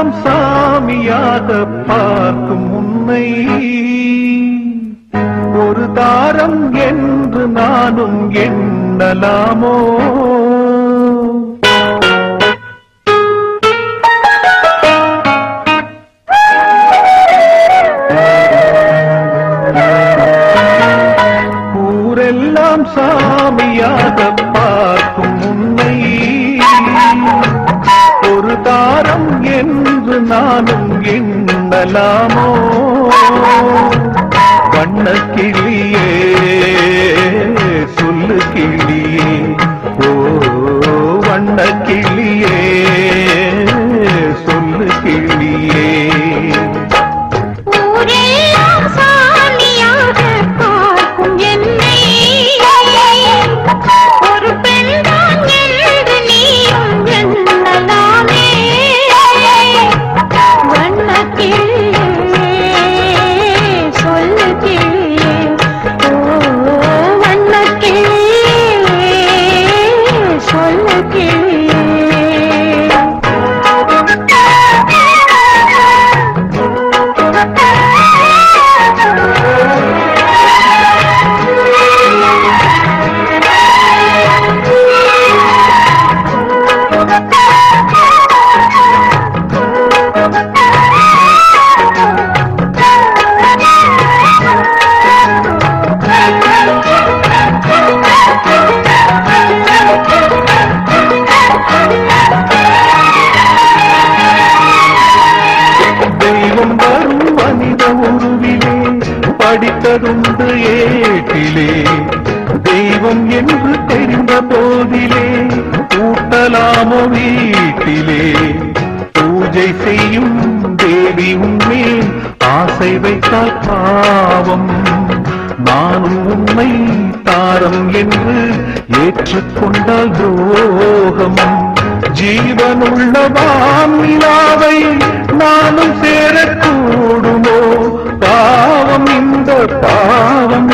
ஊரெல்லாம் சாமியாக பார்க்கும் உன்னை. ஒரு தாரம் என்று நானும் எண்ணலாமோ? ஊரெல்லாம் சாமியாக எண்ணலாமோ வண்ண கிளியே சொல்லு கிளி. படித்ததுண்டு ஏட்டிலே. தெய்வம் என்று தெரிந்த போதிலே கூட்டலாமோ வீட்டிலே. பூஜை செய்யும் தேவி உன்மேல் ஆசை வைத்தால் பாவம். நானும் உண்மை தாரம் என்று ஏற்றுக்கொண்டால் துரோகம். ஜீவனுள்ள வானிலாவை நானும் சேரக்கூடுமோ? பாவம்